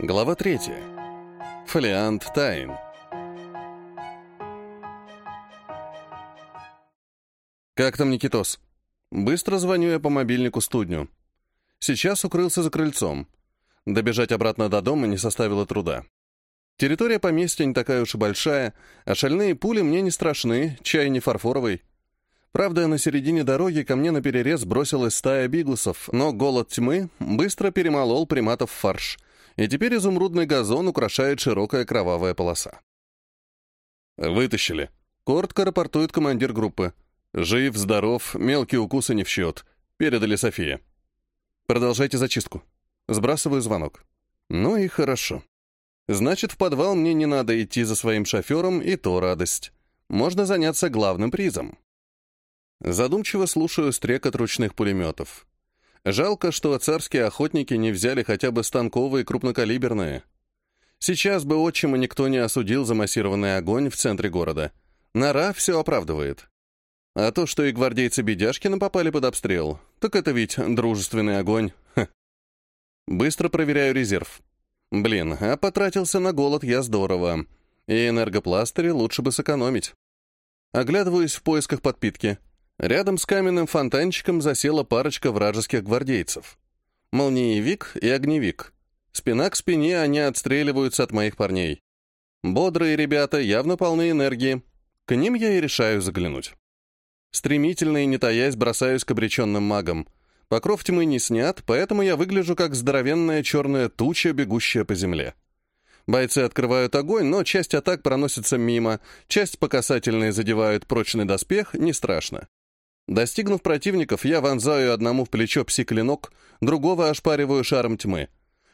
Глава 3. Фолиант тайн. «Как там Никитос?» Быстро звоню я по мобильнику студню. Сейчас укрылся за крыльцом. Добежать обратно до дома не составило труда. Территория поместья не такая уж и большая, а шальные пули мне не страшны, чай не фарфоровый. Правда, на середине дороги ко мне на перерез бросилась стая биглусов, но голод тьмы быстро перемолол приматов в фарш, и теперь изумрудный газон украшает широкая кровавая полоса. «Вытащили», — коротко рапортует командир группы. «Жив, здоров, мелкие укусы не в счет. Передали София». «Продолжайте зачистку». Сбрасываю звонок. «Ну и хорошо. Значит, в подвал мне не надо идти за своим шофером, и то радость. Можно заняться главным призом». Задумчиво слушаю стрекот ручных пулеметов. Жалко, что царские охотники не взяли хотя бы станковые крупнокалиберные. Сейчас бы отчима никто не осудил за массированный огонь в центре города. Нора все оправдывает. А то, что и гвардейцы Бедяшкина попали под обстрел, так это ведь дружественный огонь. Ха. Быстро проверяю резерв. Блин, а потратился на голод я здорово. И энергопластыри лучше бы сэкономить. Оглядываюсь в поисках подпитки. Рядом с каменным фонтанчиком засела парочка вражеских гвардейцев. Молниевик и огневик. Спина к спине они отстреливаются от моих парней. Бодрые ребята, явно полны энергии. К ним я и решаю заглянуть. Стремительно и не таясь бросаюсь к обреченным магам. Покров тьмы не снят, поэтому я выгляжу как здоровенная черная туча, бегущая по земле. Бойцы открывают огонь, но часть атак проносится мимо, часть по касательной задевают прочный доспех, не страшно. Достигнув противников, я вонзаю одному в плечо пси-клинок, другого ошпариваю шаром тьмы.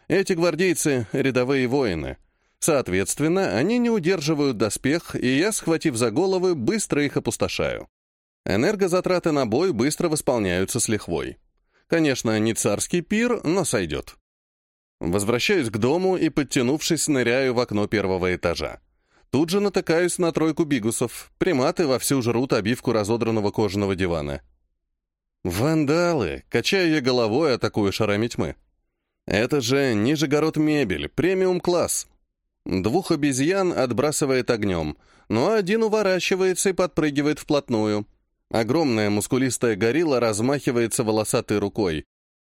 Эти гвардейцы — рядовые воины. Соответственно, они не удерживают доспех, и я, схватив за головы, быстро их опустошаю. Энергозатраты на бой быстро восполняются с лихвой. Конечно, не царский пир, но сойдет. Возвращаюсь к дому и, подтянувшись, ныряю в окно первого этажа. Тут же натыкаюсь на тройку бигусов. Приматы вовсю жрут обивку разодранного кожаного дивана. «Вандалы!» — качаю я головой, атакую шарами тьмы. «Это же Нижегород мебель, премиум-класс!» Двух обезьян отбрасывает огнем, но один уворачивается и подпрыгивает вплотную. Огромная мускулистая горилла размахивается волосатой рукой.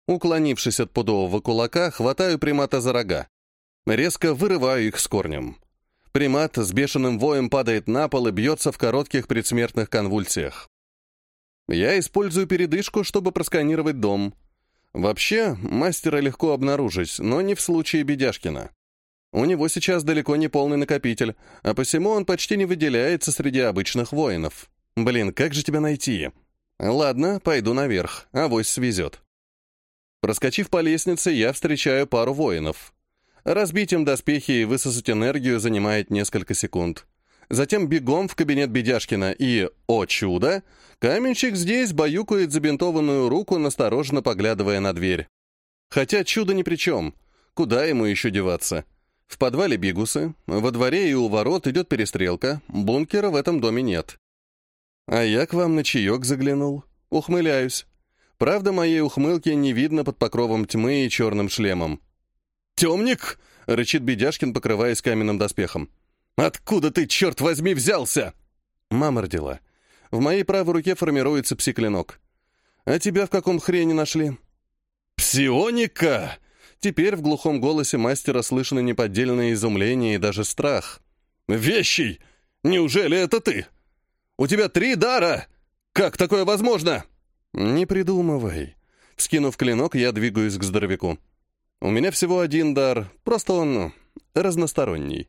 Уклонившись от пудового кулака, хватаю примата за рога. Резко вырываю их с корнем. Примат с бешеным воем падает на пол и бьется в коротких предсмертных конвульсиях. Я использую передышку, чтобы просканировать дом. Вообще, мастера легко обнаружить, но не в случае Бедяшкина. У него сейчас далеко не полный накопитель, а посему он почти не выделяется среди обычных воинов. Блин, как же тебя найти? Ладно, пойду наверх, авось свезет. Проскочив по лестнице, я встречаю пару воинов. Разбить им доспехи и высосать энергию занимает несколько секунд. Затем бегом в кабинет Бедяшкина и, о чудо, каменщик здесь баюкает забинтованную руку, настороженно поглядывая на дверь. Хотя чудо ни при чем. Куда ему еще деваться? В подвале бигусы, во дворе и у ворот идет перестрелка, бункера в этом доме нет. А я к вам на чаек заглянул. Ухмыляюсь. Правда, моей ухмылки не видно под покровом тьмы и черным шлемом. «Темник!» — рычит Бедяшкин, покрываясь каменным доспехом. «Откуда ты, черт возьми, взялся?» Мама родила. В моей правой руке формируется псиклинок. «А тебя в каком хрене нашли?» «Псионика!» Теперь в глухом голосе мастера слышно неподдельное изумление и даже страх. «Вещий! Неужели это ты? У тебя три дара! Как такое возможно?» «Не придумывай». Скинув клинок, я двигаюсь к здоровяку. У меня всего один дар, просто он ну, разносторонний.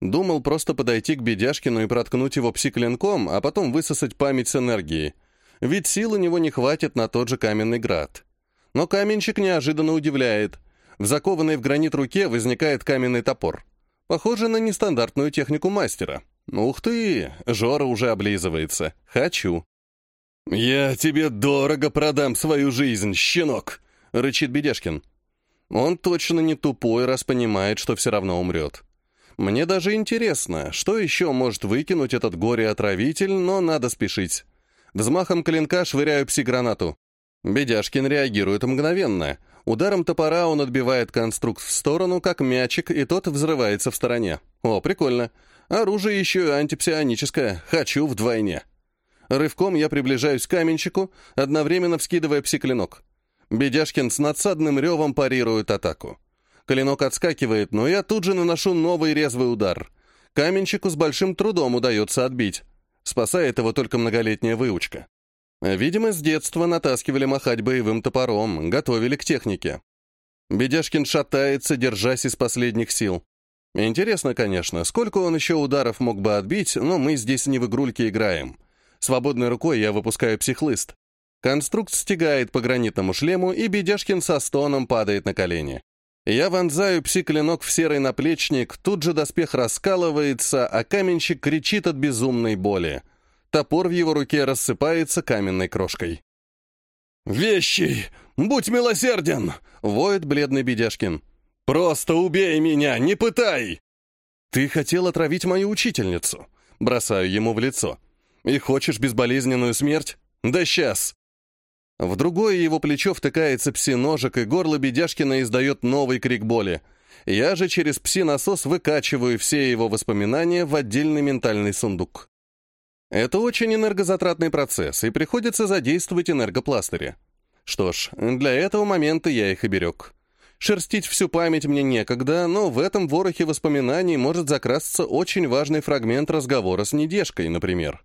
Думал просто подойти к Бедяшкину и проткнуть его псиклинком, а потом высосать память с энергии. Ведь сил у него не хватит на тот же каменный град. Но каменщик неожиданно удивляет. В закованной в гранит руке возникает каменный топор. Похоже на нестандартную технику мастера. Ух ты, Жора уже облизывается. Хочу. «Я тебе дорого продам свою жизнь, щенок!» — рычит Бедяшкин. Он точно не тупой, раз понимает, что все равно умрет. Мне даже интересно, что еще может выкинуть этот горе-отравитель, но надо спешить. Взмахом клинка швыряю пси-гранату. Бедяшкин реагирует мгновенно. Ударом топора он отбивает конструкт в сторону, как мячик, и тот взрывается в стороне. О, прикольно. Оружие еще и антипсионическое. Хочу вдвойне. Рывком я приближаюсь к каменщику, одновременно вскидывая псиклинок. Бедяшкин с надсадным ревом парирует атаку. Клинок отскакивает, но я тут же наношу новый резвый удар. Каменщику с большим трудом удается отбить. Спасает его только многолетняя выучка. Видимо, с детства натаскивали махать боевым топором, готовили к технике. Бедяшкин шатается, держась из последних сил. Интересно, конечно, сколько он еще ударов мог бы отбить, но мы здесь не в игрульки играем. Свободной рукой я выпускаю психлыст. Конструкт стегает по гранитному шлему, и Бедяшкин со стоном падает на колени. Я вонзаю пси-клинок в серый наплечник, тут же доспех раскалывается, а каменщик кричит от безумной боли. Топор в его руке рассыпается каменной крошкой. «Вещи! Будь милосерден!» — воет бледный Бедяшкин. «Просто убей меня, не пытай!» «Ты хотел отравить мою учительницу!» — бросаю ему в лицо. «И хочешь безболезненную смерть? Да сейчас!» В другое его плечо втыкается пси-ножик, и горло Бедяшкина издает новый крик боли. Я же через пси-насос выкачиваю все его воспоминания в отдельный ментальный сундук. Это очень энергозатратный процесс, и приходится задействовать энергопластыри. Что ж, для этого момента я их и берег. Шерстить всю память мне некогда, но в этом ворохе воспоминаний может закрасться очень важный фрагмент разговора с недежкой, например.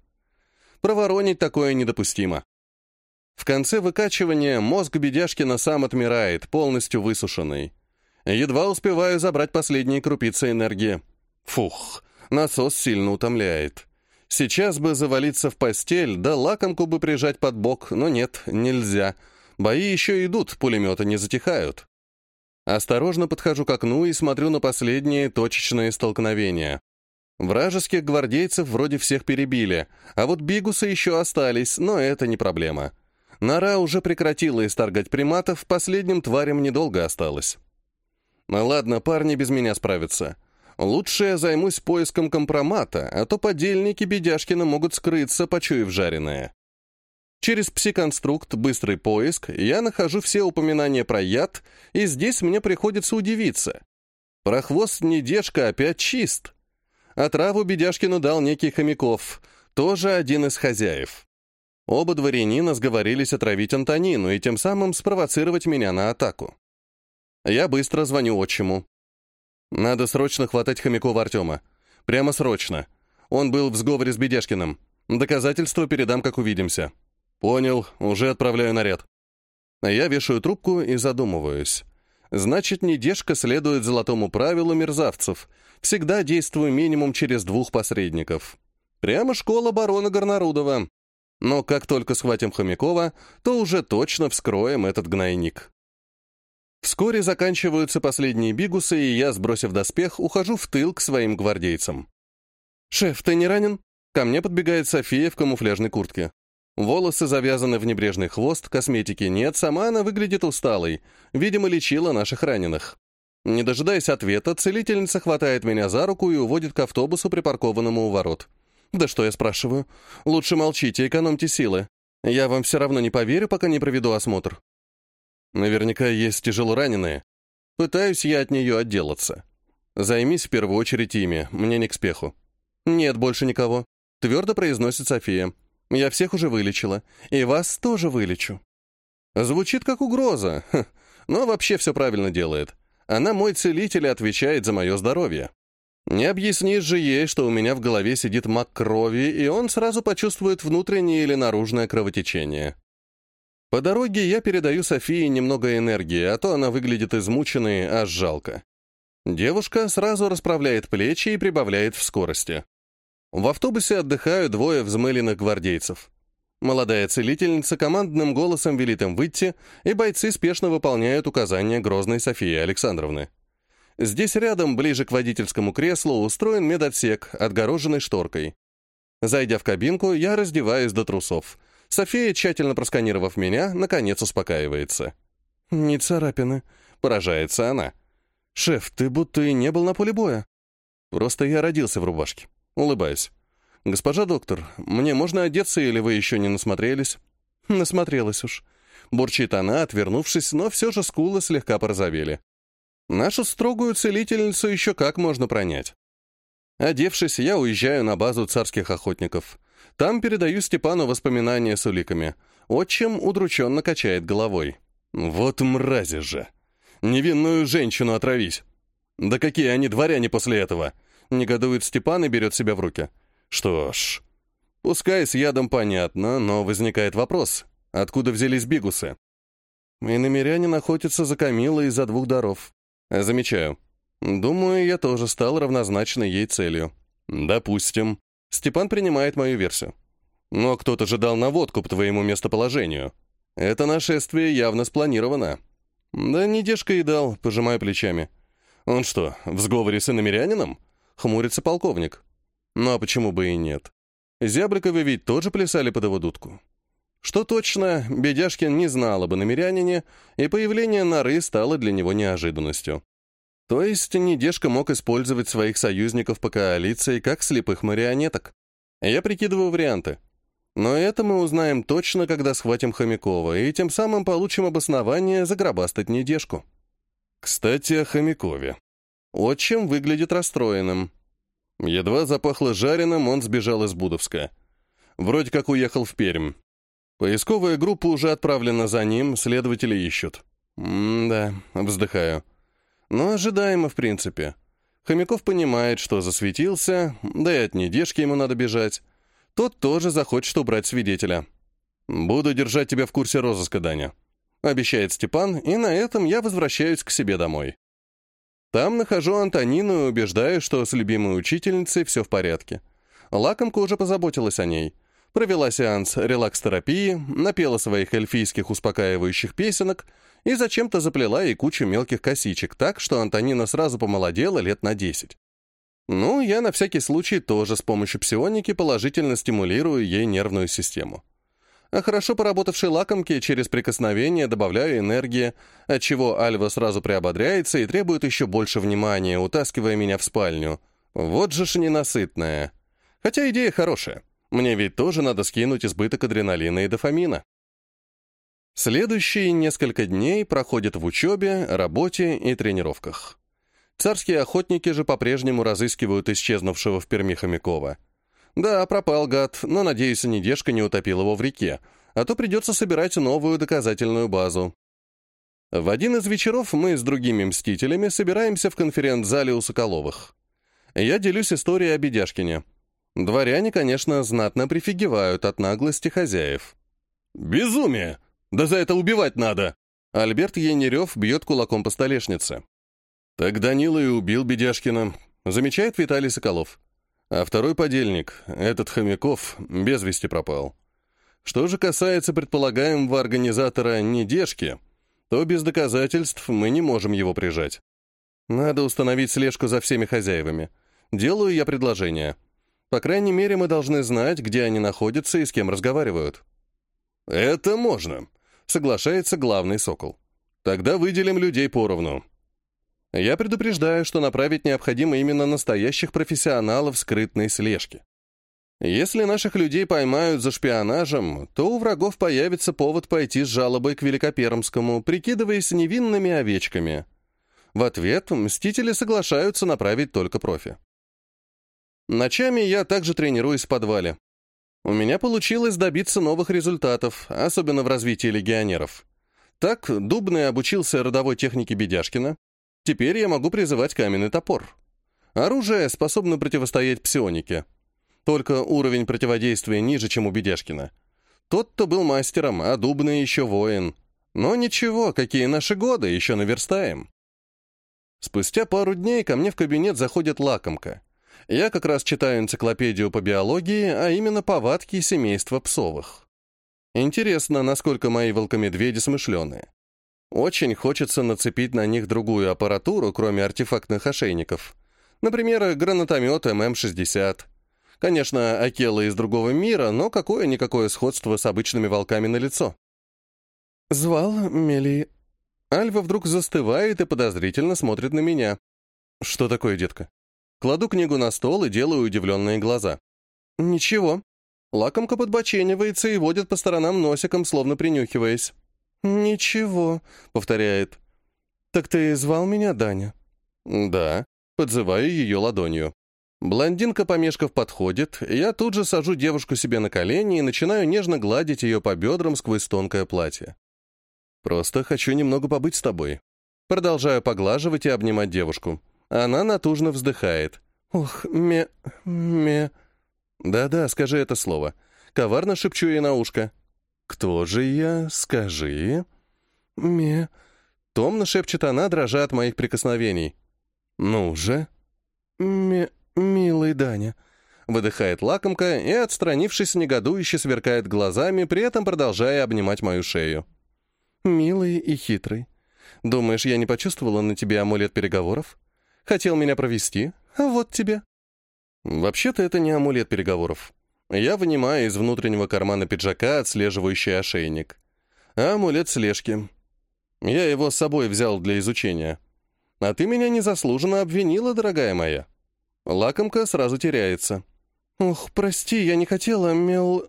Проворонить такое недопустимо. В конце выкачивания мозг Бедяшкина сам отмирает, полностью высушенный. Едва успеваю забрать последние крупицы энергии. Фух, насос сильно утомляет. Сейчас бы завалиться в постель, да лакомку бы прижать под бок, но нет, нельзя. Бои еще идут, пулеметы не затихают. Осторожно подхожу к окну и смотрю на последние точечные столкновения. Вражеских гвардейцев вроде всех перебили, а вот бигусы еще остались, но это не проблема. Нора уже прекратила исторгать приматов, последним тварям недолго осталось. Ладно, парни без меня справятся. Лучше я займусь поиском компромата, а то подельники Бедяшкина могут скрыться, почуяв жареное. Через псиконструкт «Быстрый поиск» я нахожу все упоминания про яд, и здесь мне приходится удивиться. Про хвост недежка опять чист. Отраву Бедяшкину дал некий Хомяков, тоже один из хозяев. Оба дворянина сговорились отравить Антонину и тем самым спровоцировать меня на атаку. Я быстро звоню отчиму. Надо срочно хватать Хомякова Артема. Прямо срочно. Он был в сговоре с Бедешкиным. Доказательства передам, как увидимся. Понял, уже отправляю наряд. Я вешаю трубку и задумываюсь. Значит, недежка следует золотому правилу мерзавцев. Всегда действую минимум через двух посредников. Прямо школа барона Горнарудова. Но как только схватим Хомякова, то уже точно вскроем этот гнойник. Вскоре заканчиваются последние бигусы, и я, сбросив доспех, ухожу в тыл к своим гвардейцам. «Шеф, ты не ранен?» Ко мне подбегает София в камуфляжной куртке. Волосы завязаны в небрежный хвост, косметики нет, сама она выглядит усталой. Видимо, лечила наших раненых. Не дожидаясь ответа, целительница хватает меня за руку и уводит к автобусу, припаркованному у ворот. «Да что я спрашиваю? Лучше молчите, экономьте силы. Я вам все равно не поверю, пока не проведу осмотр». Наверняка есть тяжело раненые. Пытаюсь я от нее отделаться. Займись в первую очередь ими, мне не к спеху. Нет больше никого. Твердо произносит София. Я всех уже вылечила. И вас тоже вылечу. Звучит как угроза, но вообще все правильно делает. Она мой целитель и отвечает за мое здоровье. Не объяснишь же ей, что у меня в голове сидит мак крови, и он сразу почувствует внутреннее или наружное кровотечение. По дороге я передаю Софии немного энергии, а то она выглядит измученной, аж жалко. Девушка сразу расправляет плечи и прибавляет в скорости. В автобусе отдыхают двое взмыленных гвардейцев. Молодая целительница командным голосом велит им выйти, и бойцы спешно выполняют указания грозной Софии Александровны. Здесь рядом, ближе к водительскому креслу, устроен медотсек, отгороженный шторкой. Зайдя в кабинку, я раздеваюсь до трусов. София, тщательно просканировав меня, наконец успокаивается. «Не царапины», — поражается она. «Шеф, ты будто и не был на поле боя». «Просто я родился в рубашке». Улыбаюсь. «Госпожа доктор, мне можно одеться, или вы еще не насмотрелись?» «Насмотрелась уж. Бурчит она, отвернувшись, но все же скулы слегка порозовели. Нашу строгую целительницу еще как можно пронять. Одевшись, я уезжаю на базу царских охотников. Там передаю Степану воспоминания с уликами. Отчим удрученно качает головой. «Вот мрази же! Невинную женщину отравись! Да какие они дворяне после этого!» Негодует Степан и берет себя в руки. «Что ж, пускай с ядом понятно, но возникает вопрос, откуда взялись бигусы?» И намерянин охотится за Камилой из-за двух даров. Замечаю. Думаю, я тоже стал равнозначной ей целью. Допустим. Степан принимает мою версию. Но кто-то же дал наводку по твоему местоположению. Это нашествие явно спланировано. Да не дешка и дал, пожимая плечами. Он что, в сговоре с иномерянином? Хмурится полковник. Ну а почему бы и нет? Зябрыковы ведь тоже плясали под его дудку. Что точно, Бедяшкин не знал об иномерянине, и появление норы стало для него неожиданностью. То есть Недежка мог использовать своих союзников по коалиции как слепых марионеток. Я прикидываю варианты. Но это мы узнаем точно, когда схватим Хомякова, и тем самым получим обоснование загробастать Недежку. Кстати, о Хомякове. Отчим выглядит расстроенным. Едва запахло жареным, он сбежал из Будовска. Вроде как уехал в Пермь. Поисковая группа уже отправлена за ним, следователи ищут. М-да, вздыхаю. Но ожидаемо, в принципе. Хомяков понимает, что засветился, да и от недежки ему надо бежать. Тот тоже захочет убрать свидетеля. «Буду держать тебя в курсе розыска, Даня», — обещает Степан, и на этом я возвращаюсь к себе домой. Там нахожу Антонину и убеждаю, что с любимой учительницей все в порядке. Лакомка уже позаботилась о ней. Провела сеанс релакс-терапии, напела своих эльфийских успокаивающих песенок — и зачем-то заплела ей кучу мелких косичек так, что Антонина сразу помолодела лет на 10. Ну, я на всякий случай тоже с помощью псионики положительно стимулирую ей нервную систему. А хорошо поработавшей лакомке через прикосновение добавляю энергии, отчего Альва сразу приободряется и требует еще больше внимания, утаскивая меня в спальню. Вот же ж ненасытная. Хотя идея хорошая. Мне ведь тоже надо скинуть избыток адреналина и дофамина. Следующие несколько дней проходят в учебе, работе и тренировках. Царские охотники же по-прежнему разыскивают исчезнувшего в Перми Хомякова. Да, пропал гад, но, надеюсь, недежка не утопил его в реке, а то придется собирать новую доказательную базу. В один из вечеров мы с другими мстителями собираемся в конференц-зале у Соколовых. Я делюсь историей о Бедяшкине. Дворяне, конечно, знатно прифигевают от наглости хозяев. «Безумие!» Да за это убивать надо!» Альберт Янерев бьет кулаком по столешнице. «Так Данила и убил Бедяшкина», — замечает Виталий Соколов. А второй подельник, этот Хомяков, без вести пропал. Что же касается предполагаемого организатора «Недежки», то без доказательств мы не можем его прижать. Надо установить слежку за всеми хозяевами. Делаю я предложение. По крайней мере, мы должны знать, где они находятся и с кем разговаривают. «Это можно», соглашается главный сокол. Тогда выделим людей поровну. Я предупреждаю, что направить необходимо именно настоящих профессионалов скрытной слежки. Если наших людей поймают за шпионажем, то у врагов появится повод пойти с жалобой к Великопермскому, прикидываясь невинными овечками. В ответ мстители соглашаются направить только профи. Ночами я также тренируюсь в подвале. У меня получилось добиться новых результатов, особенно в развитии легионеров. Так, Дубный обучился родовой технике Бедяшкина. Теперь я могу призывать каменный топор. Оружие способно противостоять псионике. Только уровень противодействия ниже, чем у Бедяшкина. Тот-то был мастером, а Дубный еще воин. Но ничего, какие наши годы, еще наверстаем. Спустя пару дней ко мне в кабинет заходит лакомка. Я как раз читаю энциклопедию по биологии, а именно повадки семейства псовых. Интересно, насколько мои волкомедведи смышленые. Очень хочется нацепить на них другую аппаратуру, кроме артефактных ошейников. Например, гранатомет ММ-60. Конечно, Акела из другого мира, но какое-никакое сходство с обычными волками на лицо. «Звал Мели...» Альва вдруг застывает и подозрительно смотрит на меня. «Что такое, детка?» Кладу книгу на стол и делаю удивленные глаза. Ничего. Лакомка подбоченивается и водит по сторонам носиком, словно принюхиваясь. «Ничего», — повторяет. «Так ты звал меня, Даня?» «Да», — подзываю ее ладонью. Блондинка, помешков, подходит, я тут же сажу девушку себе на колени и начинаю нежно гладить ее по бедрам сквозь тонкое платье. «Просто хочу немного побыть с тобой». Продолжаю поглаживать и обнимать девушку. Она натужно вздыхает. «Ох, ме... ме...» «Да-да, скажи это слово». Коварно шепчу ей на ушко. «Кто же я? Скажи». «Ме...» Томно шепчет она, дрожа от моих прикосновений. «Ну же». «Ме... милый Даня». Выдыхает лакомка и, отстранившись, негодующе сверкает глазами, при этом продолжая обнимать мою шею. «Милый и хитрый. Думаешь, я не почувствовала на тебе амулет переговоров? Хотел меня провести? А вот тебе». «Вообще-то это не амулет переговоров. Я вынимаю из внутреннего кармана пиджака отслеживающий ошейник. А амулет слежки. Я его с собой взял для изучения. А ты меня незаслуженно обвинила, дорогая моя. Лакомка сразу теряется. «Ох, прости, я не хотела, мел...»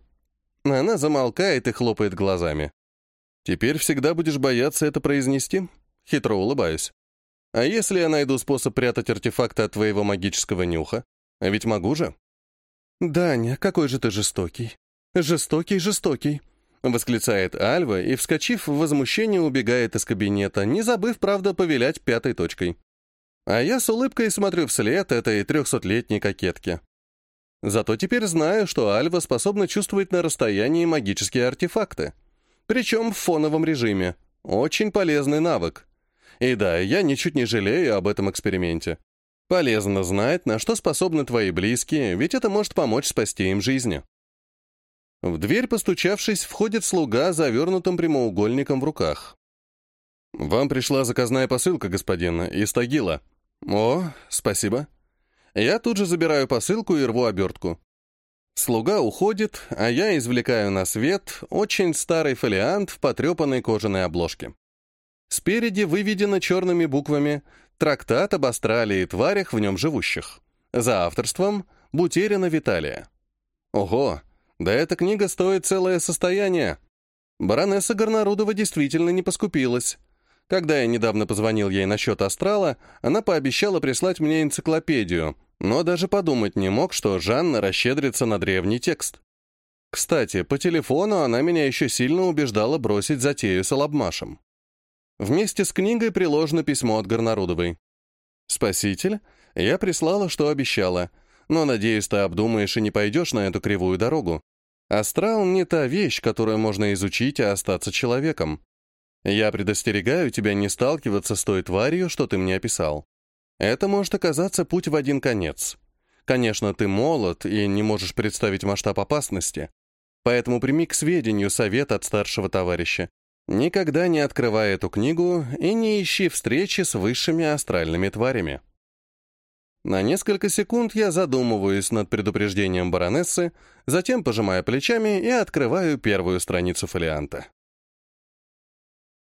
Она замолкает и хлопает глазами. «Теперь всегда будешь бояться это произнести?» Хитро улыбаюсь. «А если я найду способ прятать артефакты от твоего магического нюха? А ведь могу же?» «Даня, какой же ты жестокий! Жестокий, жестокий!» Восклицает Альва и, вскочив в возмущение, убегает из кабинета, не забыв, правда, повилять пятой точкой. А я с улыбкой смотрю вслед этой трехсотлетней кокетке. Зато теперь знаю, что Альва способна чувствовать на расстоянии магические артефакты. Причем в фоновом режиме. Очень полезный навык. И да, я ничуть не жалею об этом эксперименте. Полезно знать, на что способны твои близкие, ведь это может помочь спасти им жизни. В дверь, постучавшись, входит слуга, завернутым прямоугольником в руках. «Вам пришла заказная посылка, господин, из Тагила». «О, спасибо». Я тут же забираю посылку и рву обертку. Слуга уходит, а я извлекаю на свет очень старый фолиант в потрепанной кожаной обложке. Спереди выведено черными буквами Трактат об Австралии и тварях в нем живущих. За авторством Бутерина Виталия. Ого, да эта книга стоит целое состояние. Баронесса Горнарудова действительно не поскупилась. Когда я недавно позвонил ей насчет астрала, она пообещала прислать мне энциклопедию, но даже подумать не мог, что Жанна расщедрится на древний текст. Кстати, по телефону она меня еще сильно убеждала бросить затею с Алабмашем. Вместе с книгой приложено письмо от Горнарудовой. «Спаситель, я прислала, что обещала, но, надеюсь, ты обдумаешь и не пойдешь на эту кривую дорогу. Астрал не та вещь, которую можно изучить и остаться человеком. Я предостерегаю тебя не сталкиваться с той тварью, что ты мне описал. Это может оказаться путь в один конец. Конечно, ты молод и не можешь представить масштаб опасности, поэтому прими к сведению совет от старшего товарища. Никогда не открывай эту книгу и не ищи встречи с высшими астральными тварями. На несколько секунд я задумываюсь над предупреждением баронессы, затем пожимаю плечами и открываю первую страницу фолианта.